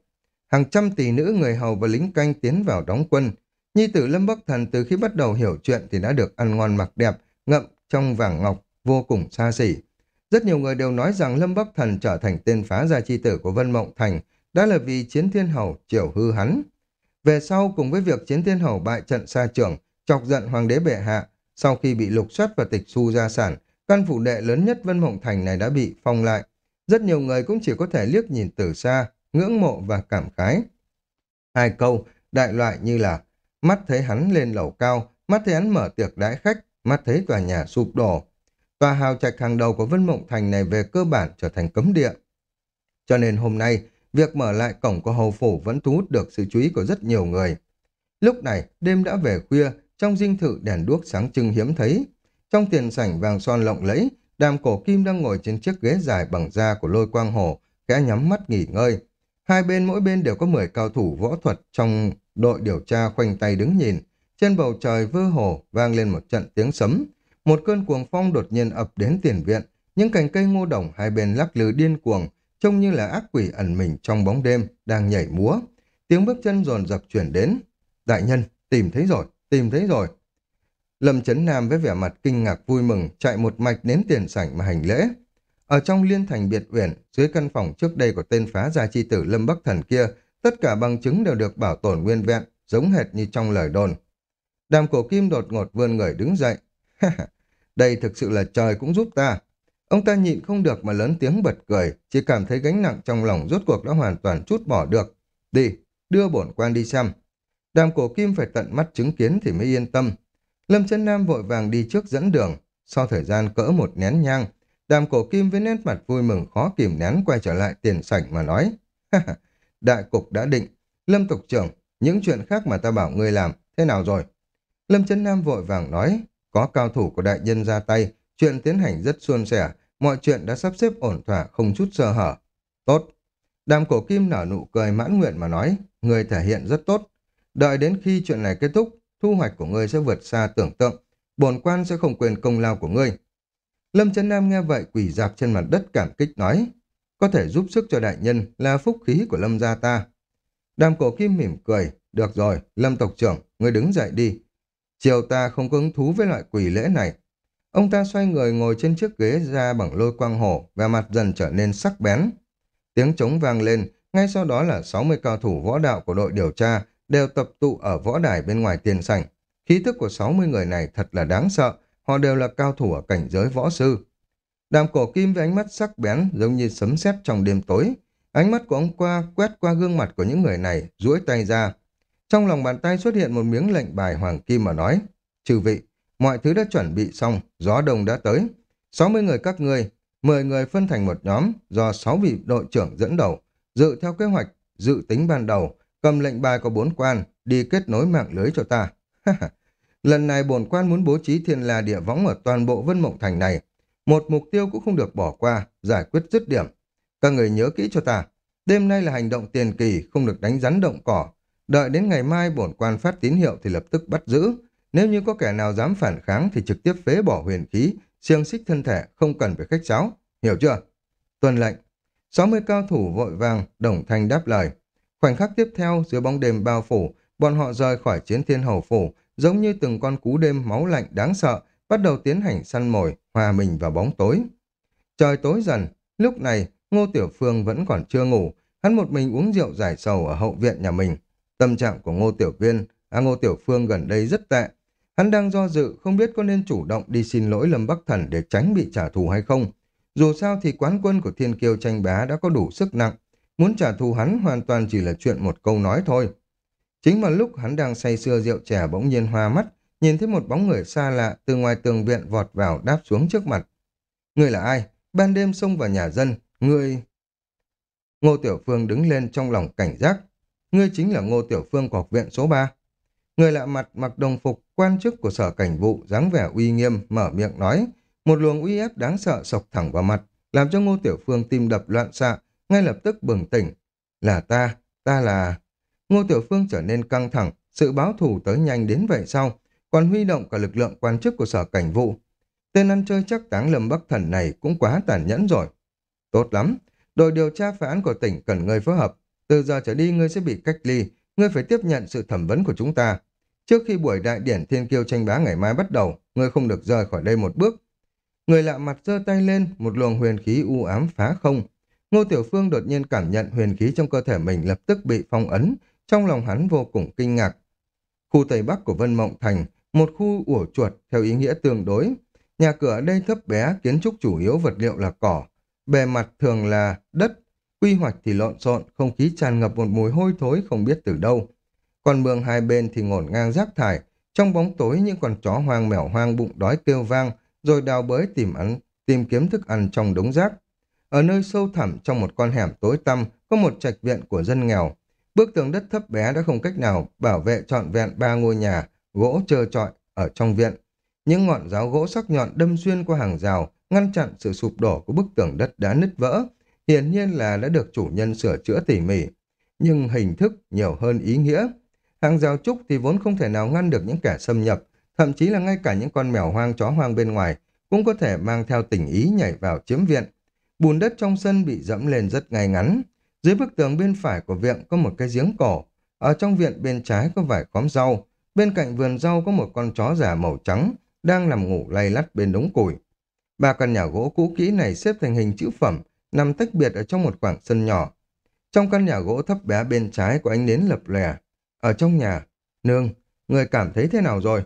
Hàng trăm tỷ nữ người hầu và lính canh tiến vào đóng quân. Nhi tử Lâm Bắc Thần từ khi bắt đầu hiểu chuyện thì đã được ăn ngon mặc đẹp, ngậm trong vàng ngọc, vô cùng xa xỉ. Rất nhiều người đều nói rằng Lâm Bắc Thần trở thành tên phá gia chi tử của Vân Mộng Thành đã là vì chiến thiên hầu triều hư hắn. Về sau cùng với việc chiến thiên hầu bại trận xa trường, chọc giận hoàng đế bệ hạ, sau khi bị lục soát và tịch thu gia sản, căn phủ đệ lớn nhất Vân Mộng Thành này đã bị phong lại. Rất nhiều người cũng chỉ có thể liếc nhìn từ xa, ngưỡng mộ và cảm khái. Hai câu, đại loại như là mắt thấy hắn lên lầu cao, mắt thấy hắn mở tiệc đãi khách, mắt thấy tòa nhà sụp đổ. Tòa hào trạch hàng đầu của Vân Mộng Thành này về cơ bản trở thành cấm địa. Cho nên hôm nay, việc mở lại cổng của hầu phủ vẫn thu hút được sự chú ý của rất nhiều người. Lúc này, đêm đã về khuya, trong dinh thự đèn đuốc sáng trưng hiếm thấy. Trong tiền sảnh vàng son lộng lẫy, đàm cổ kim đang ngồi trên chiếc ghế dài bằng da của lôi quang hồ, kẽ nhắm mắt nghỉ ngơi. Hai bên mỗi bên đều có 10 cao thủ võ thuật trong đội điều tra khoanh tay đứng nhìn. Trên bầu trời vơ hồ vang lên một trận tiếng sấm. Một cơn cuồng phong đột nhiên ập đến tiền viện. Những cành cây ngô đồng hai bên lắc lư điên cuồng, trông như là ác quỷ ẩn mình trong bóng đêm, đang nhảy múa. Tiếng bước chân dồn dập chuyển đến. Đại nhân, tìm thấy rồi, tìm thấy rồi. Lâm Chấn Nam với vẻ mặt kinh ngạc vui mừng chạy một mạch đến tiền sảnh mà hành lễ. Ở trong liên thành biệt uyển, dưới căn phòng trước đây của tên phá gia chi tử Lâm Bắc Thần kia, tất cả bằng chứng đều được bảo tồn nguyên vẹn, giống hệt như trong lời đồn. Đàm cổ kim đột ngột vươn người đứng dậy. Đây thực sự là trời cũng giúp ta. Ông ta nhịn không được mà lớn tiếng bật cười, chỉ cảm thấy gánh nặng trong lòng rốt cuộc đã hoàn toàn chút bỏ được. Đi, đưa bổn quan đi xem. Đàm cổ kim phải tận mắt chứng kiến thì mới yên tâm. Lâm chân Nam vội vàng đi trước dẫn đường. Sau thời gian cỡ một nén nhang, đàm cổ kim với nét mặt vui mừng khó kìm nén quay trở lại tiền sảnh mà nói. Đại cục đã định. Lâm tục trưởng, những chuyện khác mà ta bảo ngươi làm, thế nào rồi? Lâm Trấn Nam vội vàng nói, có cao thủ của đại nhân ra tay, chuyện tiến hành rất suôn sẻ, mọi chuyện đã sắp xếp ổn thỏa, không chút sơ hở. Tốt. Đàm cổ kim nở nụ cười mãn nguyện mà nói, người thể hiện rất tốt. Đợi đến khi chuyện này kết thúc, thu hoạch của ngươi sẽ vượt xa tưởng tượng. Bồn quan sẽ không quên công lao của ngươi. Lâm Trấn Nam nghe vậy quỳ dạp trên mặt đất cảm kích nói, có thể giúp sức cho đại nhân là phúc khí của Lâm gia ta. Đàm cổ kim mỉm cười, được rồi, Lâm tộc trưởng, người đứng dậy đi. Chiều ta không có hứng thú với loại quỷ lễ này. Ông ta xoay người ngồi trên chiếc ghế ra bằng lôi quang hổ và mặt dần trở nên sắc bén. Tiếng trống vang lên, ngay sau đó là 60 cao thủ võ đạo của đội điều tra đều tập tụ ở võ đài bên ngoài tiền sảnh. Khí thức của 60 người này thật là đáng sợ, họ đều là cao thủ ở cảnh giới võ sư. Đàm cổ kim với ánh mắt sắc bén giống như sấm sét trong đêm tối. Ánh mắt của ông qua quét qua gương mặt của những người này, duỗi tay ra. Trong lòng bàn tay xuất hiện một miếng lệnh bài hoàng kim mà nói, trừ vị, mọi thứ đã chuẩn bị xong, gió đông đã tới. 60 người các ngươi, 10 người phân thành một nhóm do 6 vị đội trưởng dẫn đầu, dự theo kế hoạch, dự tính ban đầu, cầm lệnh bài có bốn quan, đi kết nối mạng lưới cho ta. Lần này bổn quan muốn bố trí thiên la địa võng ở toàn bộ Vân Mộng Thành này. Một mục tiêu cũng không được bỏ qua, giải quyết dứt điểm. Các người nhớ kỹ cho ta. Đêm nay là hành động tiền kỳ, không được đánh rắn động cỏ. Đợi đến ngày mai bổn quan phát tín hiệu thì lập tức bắt giữ. Nếu như có kẻ nào dám phản kháng thì trực tiếp phế bỏ huyền khí, siêng xích thân thể, không cần phải khách sáo. Hiểu chưa? Tuần lệnh. 60 cao thủ vội vàng, đồng thanh đáp lời. Khoảnh khắc tiếp theo, dưới bóng đêm bao phủ, bọn họ rời khỏi chiến thiên hầu phủ, giống như từng con cú đêm máu lạnh đáng sợ, bắt đầu tiến hành săn mồi, hòa mình vào bóng tối. Trời tối dần, lúc này Ngô Tiểu Phương vẫn còn chưa ngủ, hắn một mình uống rượu giải sầu ở hậu viện nhà mình. Tâm trạng của Ngô Tiểu Viên, à Ngô Tiểu Phương gần đây rất tệ. Hắn đang do dự không biết có nên chủ động đi xin lỗi Lâm Bắc Thần để tránh bị trả thù hay không. Dù sao thì quán quân của Thiên Kiêu tranh bá đã có đủ sức nặng, muốn trả thù hắn hoàn toàn chỉ là chuyện một câu nói thôi. Chính vào lúc hắn đang say sưa rượu chè bỗng nhiên hoa mắt, nhìn thấy một bóng người xa lạ từ ngoài tường viện vọt vào đáp xuống trước mặt. Người là ai? Ban đêm xông vào nhà dân, người... Ngô Tiểu Phương đứng lên trong lòng cảnh giác. Ngươi chính là Ngô Tiểu Phương của học viện số 3. Người lạ mặt mặc đồng phục, quan chức của sở cảnh vụ, dáng vẻ uy nghiêm, mở miệng nói. Một luồng uy ép đáng sợ sộc thẳng vào mặt, làm cho Ngô Tiểu Phương tim đập loạn xạ, ngay lập tức bừng tỉnh. Là ta, ta là... Ngô Tiểu Phương trở nên căng thẳng, sự báo thù tới nhanh đến vậy sau, còn huy động cả lực lượng quan chức của sở cảnh vụ. Tên ăn chơi chắc táng Lâm Bắc Thần này cũng quá tàn nhẫn rồi. Tốt lắm, đội điều tra phá án của tỉnh cần ngươi phối hợp. Từ giờ trở đi ngươi sẽ bị cách ly, ngươi phải tiếp nhận sự thẩm vấn của chúng ta. Trước khi buổi đại điển thiên kiêu tranh bá ngày mai bắt đầu, ngươi không được rời khỏi đây một bước. Người lạ mặt giơ tay lên, một luồng huyền khí u ám phá không. Ngô Tiểu Phương đột nhiên cảm nhận huyền khí trong cơ thể mình lập tức bị phong ấn, trong lòng hắn vô cùng kinh ngạc. Khu Tây Bắc của Vân Mộng Thành, một khu ủa chuột theo ý nghĩa tương đối. Nhà cửa ở đây thấp bé, kiến trúc chủ yếu vật liệu là cỏ. Bề mặt thường là đất, quy hoạch thì lộn xộn, không khí tràn ngập một mùi hôi thối không biết từ đâu. Còn mương hai bên thì ngổn ngang rác thải, trong bóng tối những con chó hoang mèo hoang bụng đói kêu vang, rồi đào bới tìm ăn, tìm kiếm thức ăn trong đống rác. Ở nơi sâu thẳm trong một con hẻm tối tăm có một trạch viện của dân nghèo. Bức tường đất thấp bé đã không cách nào bảo vệ trọn vẹn ba ngôi nhà, gỗ trơ trọi ở trong viện. Những ngọn giáo gỗ sắc nhọn đâm xuyên qua hàng rào, ngăn chặn sự sụp đổ của bức tường đất đã nứt vỡ. Hiển nhiên là đã được chủ nhân sửa chữa tỉ mỉ. Nhưng hình thức nhiều hơn ý nghĩa. Hàng rào trúc thì vốn không thể nào ngăn được những kẻ xâm nhập, thậm chí là ngay cả những con mèo hoang chó hoang bên ngoài cũng có thể mang theo tình ý nhảy vào chiếm viện. Bùn đất trong sân bị dẫm lên rất ngay ngắn. Dưới bức tường bên phải của viện có một cái giếng cổ. Ở trong viện bên trái có vài khóm rau. Bên cạnh vườn rau có một con chó giả màu trắng đang nằm ngủ lay lắt bên đống củi. Ba căn nhà gỗ cũ kỹ này xếp thành hình chữ phẩm, nằm tách biệt ở trong một khoảng sân nhỏ. Trong căn nhà gỗ thấp bé bên trái có ánh nến lập lè. Ở trong nhà, nương, người cảm thấy thế nào rồi?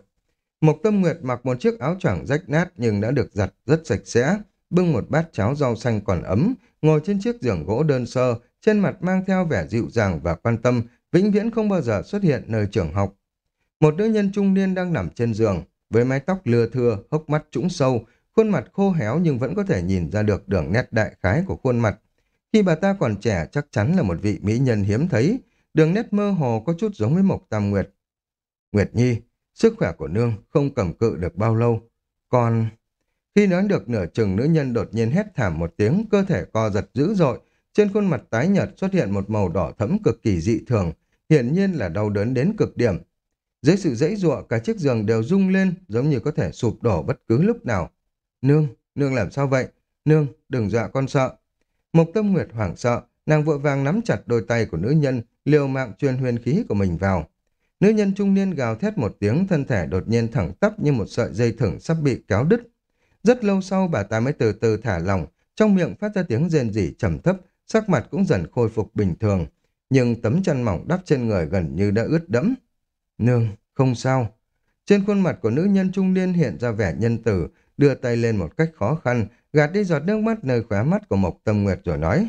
Mộc Tâm Nguyệt mặc một chiếc áo choàng rách nát nhưng đã được giặt rất sạch sẽ, bưng một bát cháo rau xanh còn ấm, ngồi trên chiếc giường gỗ đơn sơ, trên mặt mang theo vẻ dịu dàng và quan tâm, vĩnh viễn không bao giờ xuất hiện nơi trường học. Một nữ nhân trung niên đang nằm trên giường, với mái tóc lưa thưa, hốc mắt trũng sâu, khuôn mặt khô héo nhưng vẫn có thể nhìn ra được đường nét đại khái của khuôn mặt. Khi bà ta còn trẻ chắc chắn là một vị mỹ nhân hiếm thấy, đường nét mơ hồ có chút giống với Mộc Tam Nguyệt. Nguyệt Nhi, sức khỏe của nương không cầm cự được bao lâu. Còn... Khi nói được nửa chừng nữ nhân đột nhiên hét thảm một tiếng, cơ thể co giật dữ dội, trên khuôn mặt tái nhợt xuất hiện một màu đỏ thẫm cực kỳ dị thường, hiển nhiên là đau đớn đến cực điểm. Dưới sự dãy giụa, cả chiếc giường đều rung lên, giống như có thể sụp đổ bất cứ lúc nào. Nương, nương làm sao vậy? Nương, đừng dọa con sợ. Mộc Tâm Nguyệt hoảng sợ, nàng vội vàng nắm chặt đôi tay của nữ nhân, liều mạng truyền huyền khí của mình vào. Nữ nhân trung niên gào thét một tiếng, thân thể đột nhiên thẳng tắp như một sợi dây thừng sắp bị kéo đứt. Rất lâu sau bà ta mới từ từ thả lỏng, trong miệng phát ra tiếng rên rỉ trầm thấp, sắc mặt cũng dần khôi phục bình thường, nhưng tấm chăn mỏng đắp trên người gần như đã ướt đẫm. Nương, không sao. Trên khuôn mặt của nữ nhân trung niên hiện ra vẻ nhân tử, đưa tay lên một cách khó khăn, gạt đi giọt nước mắt nơi khóe mắt của Mộc Tâm Nguyệt rồi nói.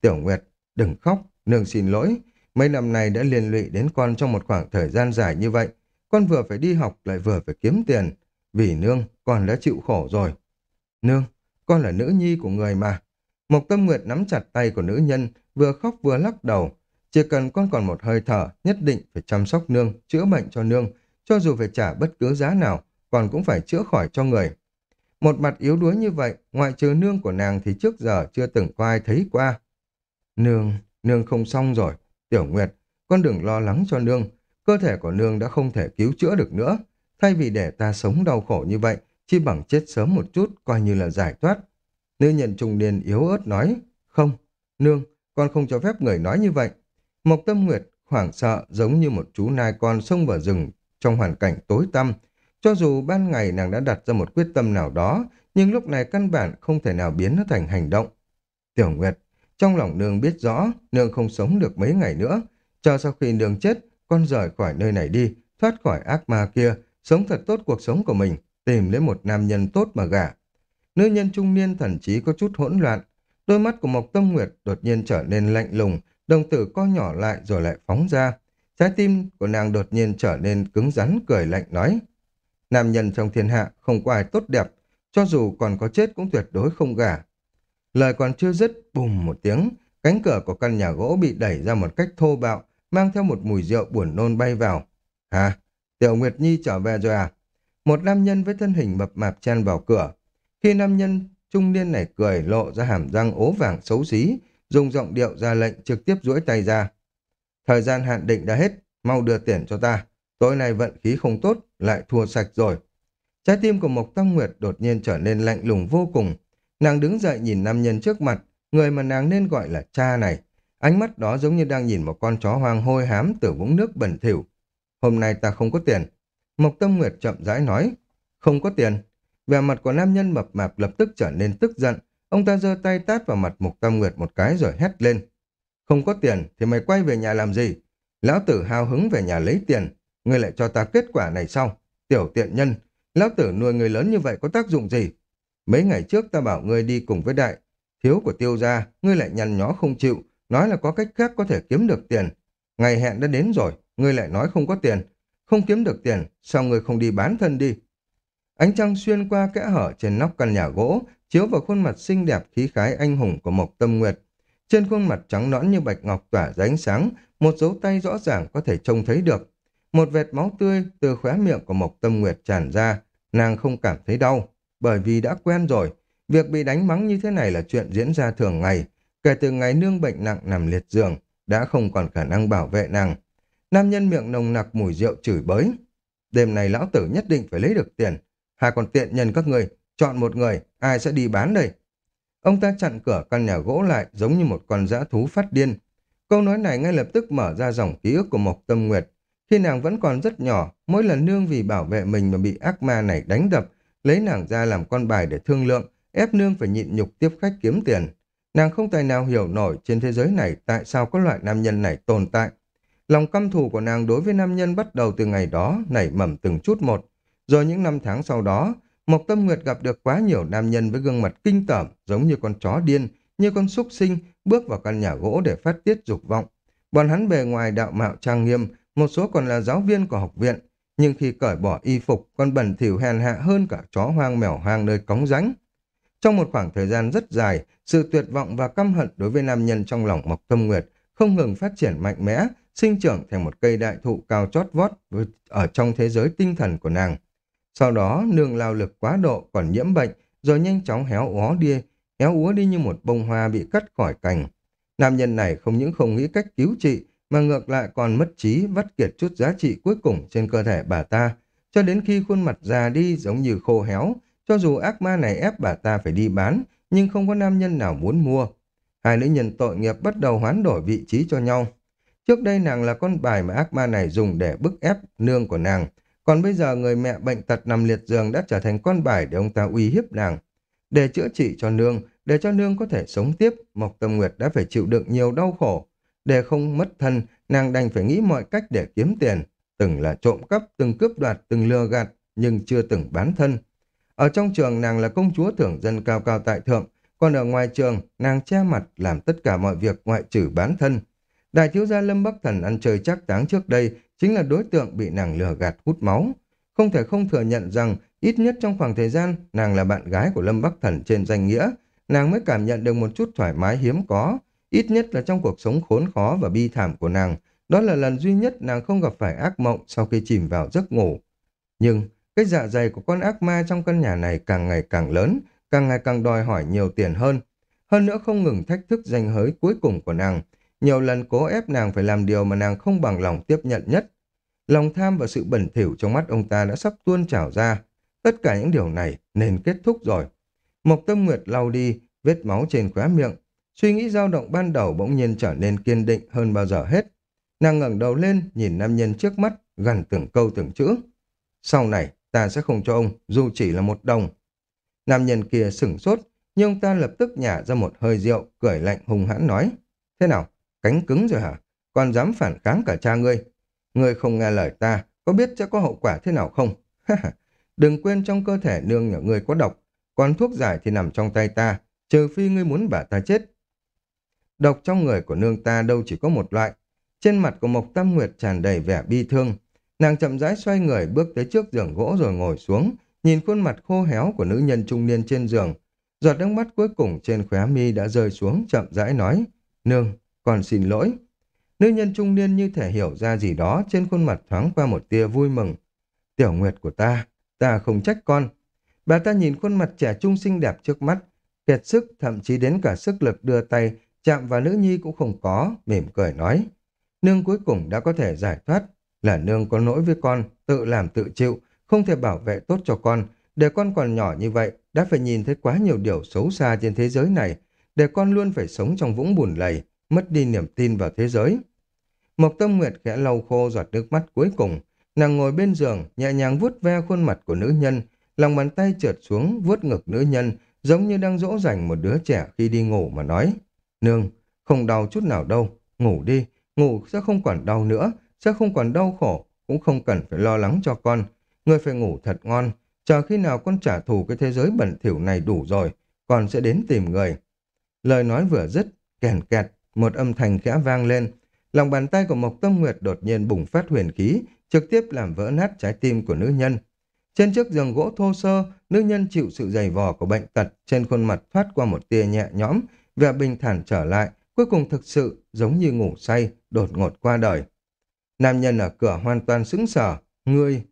Tiểu Nguyệt, đừng khóc, nương xin lỗi. Mấy năm này đã liên lụy đến con trong một khoảng thời gian dài như vậy. Con vừa phải đi học lại vừa phải kiếm tiền. Vì nương, con đã chịu khổ rồi. Nương, con là nữ nhi của người mà. Mộc Tâm Nguyệt nắm chặt tay của nữ nhân, vừa khóc vừa lắc đầu. Chỉ cần con còn một hơi thở, nhất định phải chăm sóc nương, chữa bệnh cho nương. Cho dù phải trả bất cứ giá nào, còn cũng phải chữa khỏi cho người. Một mặt yếu đuối như vậy, ngoại trừ nương của nàng thì trước giờ chưa từng có ai thấy qua. Nương, nương không xong rồi. Tiểu Nguyệt, con đừng lo lắng cho nương. Cơ thể của nương đã không thể cứu chữa được nữa. Thay vì để ta sống đau khổ như vậy, chỉ bằng chết sớm một chút, coi như là giải thoát. Nữ nhân trung niên yếu ớt nói, không, nương, con không cho phép người nói như vậy. Mộc Tâm Nguyệt hoảng sợ giống như một chú nai con xông vào rừng trong hoàn cảnh tối tăm. Cho dù ban ngày nàng đã đặt ra một quyết tâm nào đó, nhưng lúc này căn bản không thể nào biến nó thành hành động. Tiểu Nguyệt, trong lòng nương biết rõ, nương không sống được mấy ngày nữa. Chờ sau khi nương chết, con rời khỏi nơi này đi, thoát khỏi ác ma kia, sống thật tốt cuộc sống của mình, tìm lấy một nam nhân tốt mà gả. Nữ nhân trung niên thần chí có chút hỗn loạn, đôi mắt của Mộc Tâm Nguyệt đột nhiên trở nên lạnh lùng, đồng tử co nhỏ lại rồi lại phóng ra. Trái tim của nàng đột nhiên trở nên cứng rắn cười lạnh nói. Nam nhân trong thiên hạ không có ai tốt đẹp, cho dù còn có chết cũng tuyệt đối không gả. Lời còn chưa dứt, bùm một tiếng, cánh cửa của căn nhà gỗ bị đẩy ra một cách thô bạo, mang theo một mùi rượu buồn nôn bay vào. Hả? Tiểu Nguyệt Nhi trở về rồi à? Một nam nhân với thân hình mập mạp chen vào cửa. Khi nam nhân trung niên này cười lộ ra hàm răng ố vàng xấu xí, dùng giọng điệu ra lệnh trực tiếp duỗi tay ra. Thời gian hạn định đã hết, mau đưa tiền cho ta. Tối nay vận khí không tốt, lại thua sạch rồi. Trái tim của Mộc Tăng Nguyệt đột nhiên trở nên lạnh lùng vô cùng. Nàng đứng dậy nhìn nam nhân trước mặt, người mà nàng nên gọi là cha này. Ánh mắt đó giống như đang nhìn một con chó hoang hôi hám từ vũng nước bẩn thỉu. Hôm nay ta không có tiền. Mộc Tâm Nguyệt chậm rãi nói, không có tiền. Vẻ mặt của nam nhân mập mạp lập tức trở nên tức giận. Ông ta giơ tay tát vào mặt Mục Tâm Nguyệt một cái rồi hét lên. Không có tiền thì mày quay về nhà làm gì? Lão tử hào hứng về nhà lấy tiền. Ngươi lại cho ta kết quả này sau. Tiểu tiện nhân, lão tử nuôi người lớn như vậy có tác dụng gì? Mấy ngày trước ta bảo ngươi đi cùng với đại. Thiếu của tiêu gia, ngươi lại nhăn nhó không chịu. Nói là có cách khác có thể kiếm được tiền. Ngày hẹn đã đến rồi, ngươi lại nói không có tiền. Không kiếm được tiền, sao ngươi không đi bán thân đi? Ánh trăng xuyên qua kẽ hở trên nóc căn nhà gỗ, chiếu vào khuôn mặt xinh đẹp khí khái anh hùng của Mộc Tâm Nguyệt. Trên khuôn mặt trắng nõn như bạch ngọc tỏa ra ánh sáng, một dấu tay rõ ràng có thể trông thấy được. Một vệt máu tươi từ khóe miệng của Mộc Tâm Nguyệt tràn ra, nàng không cảm thấy đau, bởi vì đã quen rồi. Việc bị đánh mắng như thế này là chuyện diễn ra thường ngày, kể từ ngày nương bệnh nặng nằm liệt giường, đã không còn khả năng bảo vệ nàng. Nam nhân miệng nồng nặc mùi rượu chửi bới. Đêm này lão tử nhất định phải lấy được tiền. Hai con tiện nhân các người, chọn một người, ai sẽ đi bán đây? Ông ta chặn cửa căn nhà gỗ lại giống như một con dã thú phát điên. Câu nói này ngay lập tức mở ra dòng ký ức của Mộc Tâm Nguyệt. Khi nàng vẫn còn rất nhỏ, mỗi lần nương vì bảo vệ mình mà bị ác ma này đánh đập, lấy nàng ra làm con bài để thương lượng, ép nương phải nhịn nhục tiếp khách kiếm tiền. Nàng không tài nào hiểu nổi trên thế giới này tại sao có loại nam nhân này tồn tại. Lòng căm thù của nàng đối với nam nhân bắt đầu từ ngày đó nảy mầm từng chút một. Rồi những năm tháng sau đó, Mộc Tâm Nguyệt gặp được quá nhiều nam nhân với gương mặt kinh tởm, giống như con chó điên, như con súc sinh, bước vào căn nhà gỗ để phát tiết dục vọng. Bọn hắn bề ngoài đạo mạo trang nghiêm, một số còn là giáo viên của học viện, nhưng khi cởi bỏ y phục còn bẩn thỉu hèn hạ hơn cả chó hoang mèo hoang nơi cống rãnh. Trong một khoảng thời gian rất dài, sự tuyệt vọng và căm hận đối với nam nhân trong lòng Mộc Tâm Nguyệt không ngừng phát triển mạnh mẽ, sinh trưởng thành một cây đại thụ cao chót vót ở trong thế giới tinh thần của nàng. Sau đó, nương lao lực quá độ còn nhiễm bệnh, rồi nhanh chóng héo úa đi, héo úa đi như một bông hoa bị cắt khỏi cành. Nam nhân này không những không nghĩ cách cứu trị, mà ngược lại còn mất trí vắt kiệt chút giá trị cuối cùng trên cơ thể bà ta, cho đến khi khuôn mặt già đi giống như khô héo, cho dù ác ma này ép bà ta phải đi bán, nhưng không có nam nhân nào muốn mua. Hai nữ nhân tội nghiệp bắt đầu hoán đổi vị trí cho nhau. Trước đây nàng là con bài mà ác ma này dùng để bức ép nương của nàng, còn bây giờ người mẹ bệnh tật nằm liệt giường đã trở thành con bài để ông ta uy hiếp nàng. Để chữa trị cho nương, để cho nương có thể sống tiếp, Mộc Tâm Nguyệt đã phải chịu đựng nhiều đau khổ. Để không mất thân, nàng đành phải nghĩ mọi cách để kiếm tiền. Từng là trộm cắp, từng cướp đoạt, từng lừa gạt, nhưng chưa từng bán thân. Ở trong trường nàng là công chúa thưởng dân cao cao tại thượng, còn ở ngoài trường nàng che mặt làm tất cả mọi việc ngoại trừ bán thân. Đại thiếu gia Lâm Bắc Thần ăn chơi chắc táng trước đây chính là đối tượng bị nàng lừa gạt hút máu. Không thể không thừa nhận rằng ít nhất trong khoảng thời gian nàng là bạn gái của Lâm Bắc Thần trên danh nghĩa, nàng mới cảm nhận được một chút thoải mái hiếm có, ít nhất là trong cuộc sống khốn khó và bi thảm của nàng. Đó là lần duy nhất nàng không gặp phải ác mộng sau khi chìm vào giấc ngủ. Nhưng cái dạ dày của con ác ma trong căn nhà này càng ngày càng lớn, càng ngày càng đòi hỏi nhiều tiền hơn. Hơn nữa không ngừng thách thức danh hới cuối cùng của nàng, nhiều lần cố ép nàng phải làm điều mà nàng không bằng lòng tiếp nhận nhất. Lòng tham và sự bẩn thỉu trong mắt ông ta đã sắp tuôn trào ra. Tất cả những điều này nên kết thúc rồi. Mộc Tâm Nguyệt lau đi, vết máu trên khóe miệng. Suy nghĩ dao động ban đầu bỗng nhiên trở nên kiên định hơn bao giờ hết. Nàng ngẩng đầu lên, nhìn nam nhân trước mắt, gần từng câu từng chữ. Sau này, ta sẽ không cho ông, dù chỉ là một đồng. Nam nhân kia sửng sốt, nhưng ông ta lập tức nhả ra một hơi rượu, cười lạnh hùng hãn nói. Thế nào, cánh cứng rồi hả? Còn dám phản kháng cả cha ngươi. Ngươi không nghe lời ta, có biết sẽ có hậu quả thế nào không? Đừng quên trong cơ thể nương nhỏ ngươi có độc, còn thuốc giải thì nằm trong tay ta, trừ phi ngươi muốn bà ta chết. Độc trong người của nương ta đâu chỉ có một loại. Trên mặt của Mộc Tam Nguyệt tràn đầy vẻ bi thương. Nàng chậm rãi xoay người bước tới trước giường gỗ rồi ngồi xuống, nhìn khuôn mặt khô héo của nữ nhân trung niên trên giường. Giọt nước mắt cuối cùng trên khóe mi đã rơi xuống chậm rãi nói, Nương, còn xin lỗi. Nữ nhân trung niên như thể hiểu ra gì đó trên khuôn mặt thoáng qua một tia vui mừng. Tiểu Nguyệt của ta, ta không trách con. Bà ta nhìn khuôn mặt trẻ trung xinh đẹp trước mắt, kiệt sức thậm chí đến cả sức lực đưa tay chạm vào nữ nhi cũng không có, mỉm cười nói. Nương cuối cùng đã có thể giải thoát, là nương có lỗi với con, tự làm tự chịu, không thể bảo vệ tốt cho con. Để con còn nhỏ như vậy, đã phải nhìn thấy quá nhiều điều xấu xa trên thế giới này, để con luôn phải sống trong vũng bùn lầy, mất đi niềm tin vào thế giới. Mộc Tâm Nguyệt khẽ lau khô giọt nước mắt cuối cùng, nàng ngồi bên giường, nhẹ nhàng vuốt ve khuôn mặt của nữ nhân, lòng bàn tay trượt xuống vuốt ngực nữ nhân, giống như đang dỗ dành một đứa trẻ khi đi ngủ mà nói. Nương, không đau chút nào đâu, ngủ đi, ngủ sẽ không còn đau nữa, sẽ không còn đau khổ, cũng không cần phải lo lắng cho con. Ngươi phải ngủ thật ngon, chờ khi nào con trả thù cái thế giới bẩn thỉu này đủ rồi, con sẽ đến tìm người. Lời nói vừa dứt, kèn kẹt, một âm thanh khẽ vang lên. Lòng bàn tay của Mộc Tâm Nguyệt đột nhiên bùng phát huyền khí, trực tiếp làm vỡ nát trái tim của nữ nhân. Trên chiếc giường gỗ thô sơ, nữ nhân chịu sự dày vò của bệnh tật, trên khuôn mặt thoát qua một tia nhẹ nhõm, vẻ bình thản trở lại, cuối cùng thực sự giống như ngủ say, đột ngột qua đời. Nam nhân ở cửa hoàn toàn sững sờ, ngươi.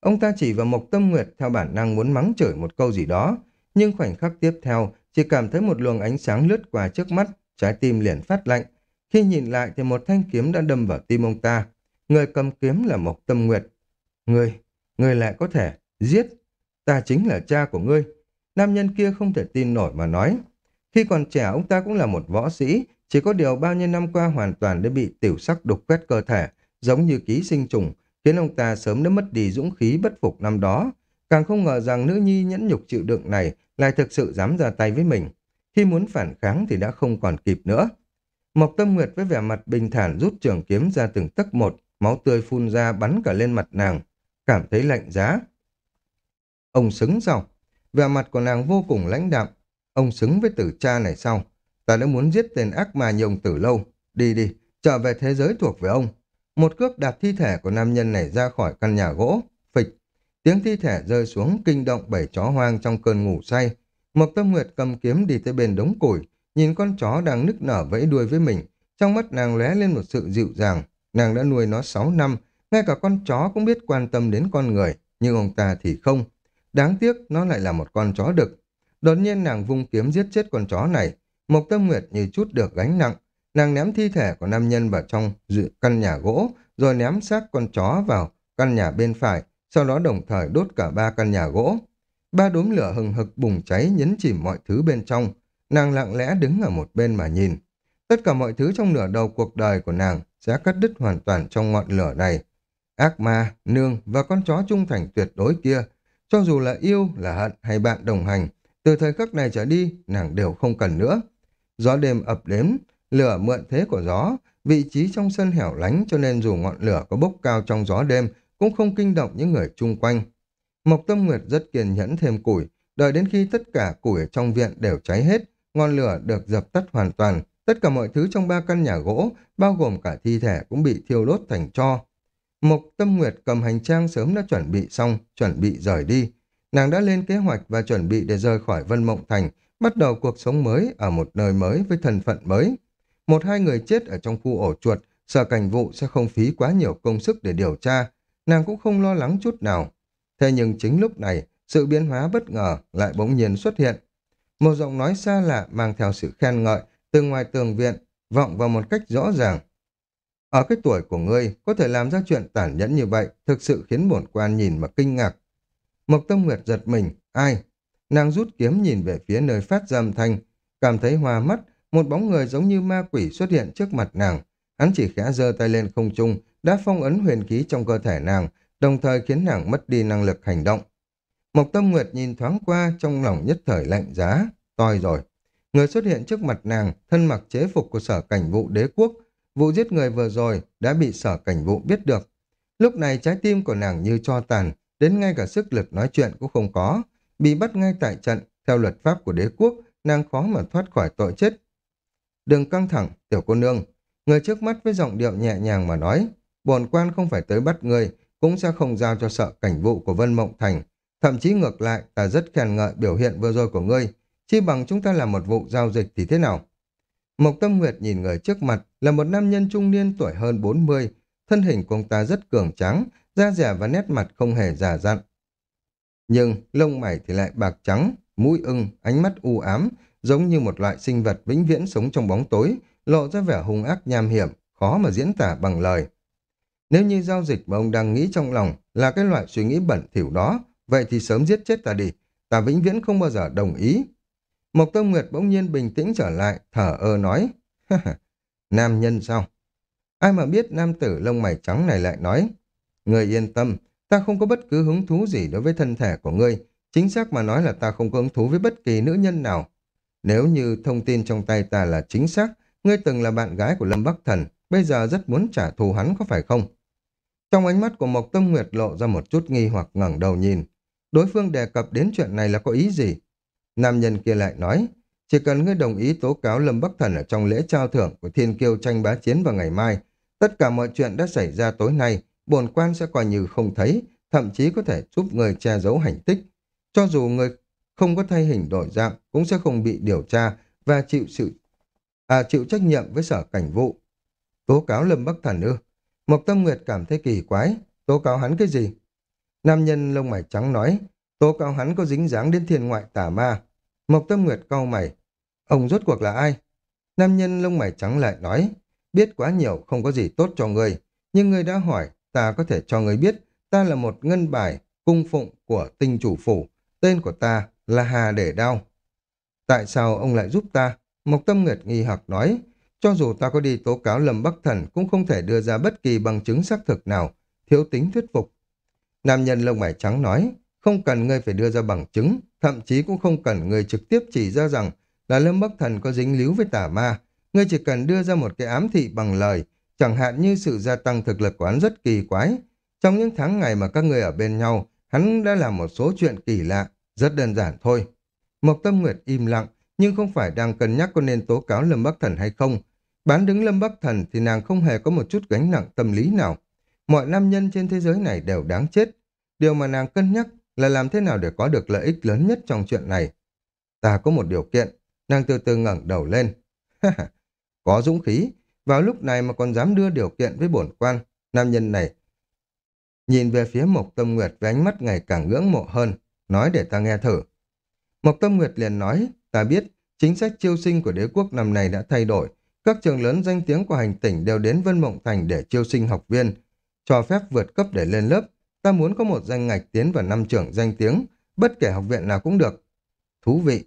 Ông ta chỉ vào Mộc Tâm Nguyệt theo bản năng muốn mắng chửi một câu gì đó, nhưng khoảnh khắc tiếp theo chỉ cảm thấy một luồng ánh sáng lướt qua trước mắt, trái tim liền phát lạnh. Khi nhìn lại thì một thanh kiếm đã đâm vào tim ông ta. Người cầm kiếm là Mộc Tâm Nguyệt. Ngươi, ngươi lại có thể giết. Ta chính là cha của ngươi. Nam nhân kia không thể tin nổi mà nói. Khi còn trẻ ông ta cũng là một võ sĩ, chỉ có điều bao nhiêu năm qua hoàn toàn đã bị tiểu sắc đục quét cơ thể, giống như ký sinh trùng, khiến ông ta sớm đã mất đi dũng khí bất phục năm đó. Càng không ngờ rằng nữ nhi nhẫn nhục chịu đựng này lại thực sự dám ra tay với mình. Khi muốn phản kháng thì đã không còn kịp nữa. Mộc Tâm Nguyệt với vẻ mặt bình thản rút trường kiếm ra từng tấc một, máu tươi phun ra bắn cả lên mặt nàng, cảm thấy lạnh giá. Ông xứng sao? vẻ mặt của nàng vô cùng lãnh đạm. Ông xứng với tử cha này sao? Ta đã muốn giết tên ác ma nhông tử lâu. Đi đi, trở về thế giới thuộc về ông. Một cước đạp thi thể của nam nhân này ra khỏi căn nhà gỗ, phịch. Tiếng thi thể rơi xuống kinh động bảy chó hoang trong cơn ngủ say. Mộc Tâm Nguyệt cầm kiếm đi tới bên đống củi, nhìn con chó đang nức nở vẫy đuôi với mình. Trong mắt nàng lóe lên một sự dịu dàng. Nàng đã nuôi nó 6 năm, ngay cả con chó cũng biết quan tâm đến con người, nhưng ông ta thì không. Đáng tiếc nó lại là một con chó đực. Đột nhiên nàng vung kiếm giết chết con chó này. Mộc Tâm Nguyệt như chút được gánh nặng. Nàng ném thi thể của nam nhân vào trong căn nhà gỗ, rồi ném xác con chó vào căn nhà bên phải, sau đó đồng thời đốt cả ba căn nhà gỗ. Ba đốm lửa hừng hực bùng cháy nhấn chìm mọi thứ bên trong. Nàng lặng lẽ đứng ở một bên mà nhìn. Tất cả mọi thứ trong nửa đầu cuộc đời của nàng sẽ cắt đứt hoàn toàn trong ngọn lửa này. Ác ma, nương và con chó trung thành tuyệt đối kia, cho dù là yêu, là hận hay bạn đồng hành, từ thời khắc này trở đi, nàng đều không cần nữa. Gió đêm ập đến, lửa mượn thế của gió, vị trí trong sân hẻo lánh cho nên dù ngọn lửa có bốc cao trong gió đêm cũng không kinh động những người chung quanh. Mộc Tâm Nguyệt rất kiên nhẫn thêm củi, đợi đến khi tất cả củi ở trong viện đều cháy hết, ngọn lửa được dập tắt hoàn toàn, tất cả mọi thứ trong ba căn nhà gỗ, bao gồm cả thi thể cũng bị thiêu đốt thành tro. Mộc Tâm Nguyệt cầm hành trang sớm đã chuẩn bị xong, chuẩn bị rời đi. Nàng đã lên kế hoạch và chuẩn bị để rời khỏi Vân Mộng Thành, bắt đầu cuộc sống mới ở một nơi mới với thân phận mới. Một hai người chết ở trong khu ổ chuột, sở cảnh vụ sẽ không phí quá nhiều công sức để điều tra, nàng cũng không lo lắng chút nào. Thế nhưng chính lúc này, sự biến hóa bất ngờ lại bỗng nhiên xuất hiện. Một giọng nói xa lạ mang theo sự khen ngợi từ ngoài tường viện, vọng vào một cách rõ ràng. Ở cái tuổi của ngươi, có thể làm ra chuyện tàn nhẫn như vậy, thực sự khiến bổn quan nhìn mà kinh ngạc. Mộc Tâm Nguyệt giật mình, ai? Nàng rút kiếm nhìn về phía nơi phát ra âm thanh, cảm thấy hoa mắt, một bóng người giống như ma quỷ xuất hiện trước mặt nàng. Hắn chỉ khẽ giơ tay lên không trung, đã phong ấn huyền khí trong cơ thể nàng, đồng thời khiến nàng mất đi năng lực hành động. Mộc Tâm Nguyệt nhìn thoáng qua trong lòng nhất thời lạnh giá, toi rồi. Người xuất hiện trước mặt nàng, thân mặc chế phục của sở cảnh vụ đế quốc, vụ giết người vừa rồi đã bị sở cảnh vụ biết được. Lúc này trái tim của nàng như cho tàn, đến ngay cả sức lực nói chuyện cũng không có. Bị bắt ngay tại trận, theo luật pháp của đế quốc, nàng khó mà thoát khỏi tội chết. Đừng căng thẳng, tiểu cô nương. Người trước mắt với giọng điệu nhẹ nhàng mà nói, bổn quan không phải tới bắt người, cũng sẽ không giao cho sợ cảnh vụ của Vân Mộng Thành. Thậm chí ngược lại, ta rất khen ngợi biểu hiện vừa rồi của ngươi. Chi bằng chúng ta làm một vụ giao dịch thì thế nào? Mộc Tâm Nguyệt nhìn người trước mặt là một nam nhân trung niên tuổi hơn 40. Thân hình của ông ta rất cường tráng, da dẻ và nét mặt không hề già dặn. Nhưng lông mày thì lại bạc trắng, mũi ưng, ánh mắt u ám, giống như một loại sinh vật vĩnh viễn sống trong bóng tối, lộ ra vẻ hung ác nham hiểm, khó mà diễn tả bằng lời. Nếu như giao dịch mà ông đang nghĩ trong lòng là cái loại suy nghĩ bẩn thỉu đó, vậy thì sớm giết chết ta đi, ta vĩnh viễn không bao giờ đồng ý. Mộc Tâm Nguyệt bỗng nhiên bình tĩnh trở lại, thở ơ nói, nam nhân sao? Ai mà biết nam tử lông mày trắng này lại nói, người yên tâm, ta không có bất cứ hứng thú gì đối với thân thể của ngươi, chính xác mà nói là ta không có hứng thú với bất kỳ nữ nhân nào. Nếu như thông tin trong tay ta là chính xác, ngươi từng là bạn gái của Lâm Bắc Thần, bây giờ rất muốn trả thù hắn có phải không? Trong ánh mắt của Mộc Tâm Nguyệt lộ ra một chút nghi hoặc ngẩng đầu nhìn. Đối phương đề cập đến chuyện này là có ý gì? Nam nhân kia lại nói, chỉ cần ngươi đồng ý tố cáo Lâm Bắc Thần ở trong lễ trao thưởng của Thiên Kiêu tranh bá chiến vào ngày mai, tất cả mọi chuyện đã xảy ra tối nay, bổn quan sẽ coi như không thấy, thậm chí có thể giúp người che giấu hành tích. Cho dù người không có thay hình đổi dạng, cũng sẽ không bị điều tra và chịu sự à, chịu trách nhiệm với sở cảnh vụ. Tố cáo Lâm Bắc Thần ư? Mộc Tâm Nguyệt cảm thấy kỳ quái, tố cáo hắn cái gì? Nam nhân lông mày trắng nói, tố cáo hắn có dính dáng đến thiên ngoại tà ma. Mộc Tâm Nguyệt cau mày, ông rốt cuộc là ai? Nam nhân lông mày trắng lại nói, biết quá nhiều không có gì tốt cho người, nhưng người đã hỏi, ta có thể cho người biết, ta là một ngân bài, cung phụng của tinh chủ phủ, tên của ta là Hà Để Đao. Tại sao ông lại giúp ta? Mộc Tâm Nguyệt nghi hoặc nói, cho dù ta có đi tố cáo Lâm Bắc Thần cũng không thể đưa ra bất kỳ bằng chứng xác thực nào, thiếu tính thuyết phục. Nam nhân lông mày trắng nói, không cần ngươi phải đưa ra bằng chứng, thậm chí cũng không cần ngươi trực tiếp chỉ ra rằng là Lâm Bắc Thần có dính líu với tà ma. Ngươi chỉ cần đưa ra một cái ám thị bằng lời, chẳng hạn như sự gia tăng thực lực của hắn rất kỳ quái. Trong những tháng ngày mà các ngươi ở bên nhau, hắn đã làm một số chuyện kỳ lạ, Rất đơn giản thôi. Mộc Tâm Nguyệt im lặng, nhưng không phải đang cân nhắc có nên tố cáo Lâm Bắc Thần hay không. Bán đứng Lâm Bắc Thần thì nàng không hề có một chút gánh nặng tâm lý nào. Mọi nam nhân trên thế giới này đều đáng chết. Điều mà nàng cân nhắc là làm thế nào để có được lợi ích lớn nhất trong chuyện này. Ta có một điều kiện. Nàng từ từ ngẩng đầu lên. có dũng khí. Vào lúc này mà còn dám đưa điều kiện với bổn quan. Nam nhân này nhìn về phía Mộc Tâm Nguyệt với ánh mắt ngày càng ngưỡng mộ hơn. Nói để ta nghe thử. Mộc Tâm Nguyệt liền nói, ta biết, chính sách chiêu sinh của đế quốc năm nay đã thay đổi. Các trường lớn danh tiếng của hành tỉnh đều đến Vân Mộng Thành để chiêu sinh học viên, cho phép vượt cấp để lên lớp. Ta muốn có một danh ngạch tiến vào năm trưởng danh tiếng, bất kể học viện nào cũng được. Thú vị.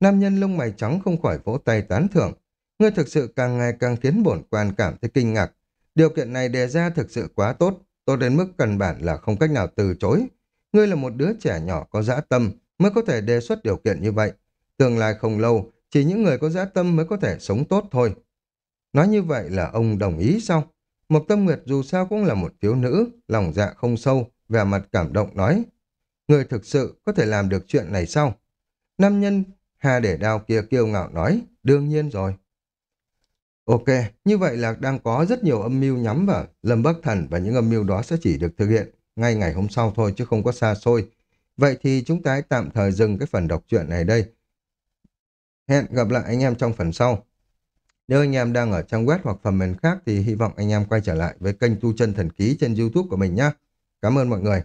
Nam nhân lông mày trắng không khỏi vỗ tay tán thưởng. Ngươi thực sự càng ngày càng khiến bổn quan cảm thấy kinh ngạc. Điều kiện này đề ra thực sự quá tốt, tốt đến mức cần bản là không cách nào từ chối. Ngươi là một đứa trẻ nhỏ có dã tâm, mới có thể đề xuất điều kiện như vậy. Tương lai không lâu, chỉ những người có dã tâm mới có thể sống tốt thôi. Nói như vậy là ông đồng ý sao? Mộc Tâm Nguyệt dù sao cũng là một thiếu nữ, lòng dạ không sâu, vẻ mặt cảm động nói. Người thực sự có thể làm được chuyện này sao? Nam nhân Hà để đao kia kiêu ngạo nói, đương nhiên rồi. Ok, như vậy là đang có rất nhiều âm mưu nhắm vào Lâm Bắc Thần và những âm mưu đó sẽ chỉ được thực hiện ngay ngày hôm sau thôi chứ không có xa xôi. Vậy thì chúng ta hãy tạm thời dừng cái phần đọc truyện này đây. Hẹn gặp lại anh em trong phần sau. Nếu anh em đang ở trang web hoặc phần mềm khác thì hy vọng anh em quay trở lại với kênh Tu Chân Thần Ký trên YouTube của mình nhé. Cảm ơn mọi người.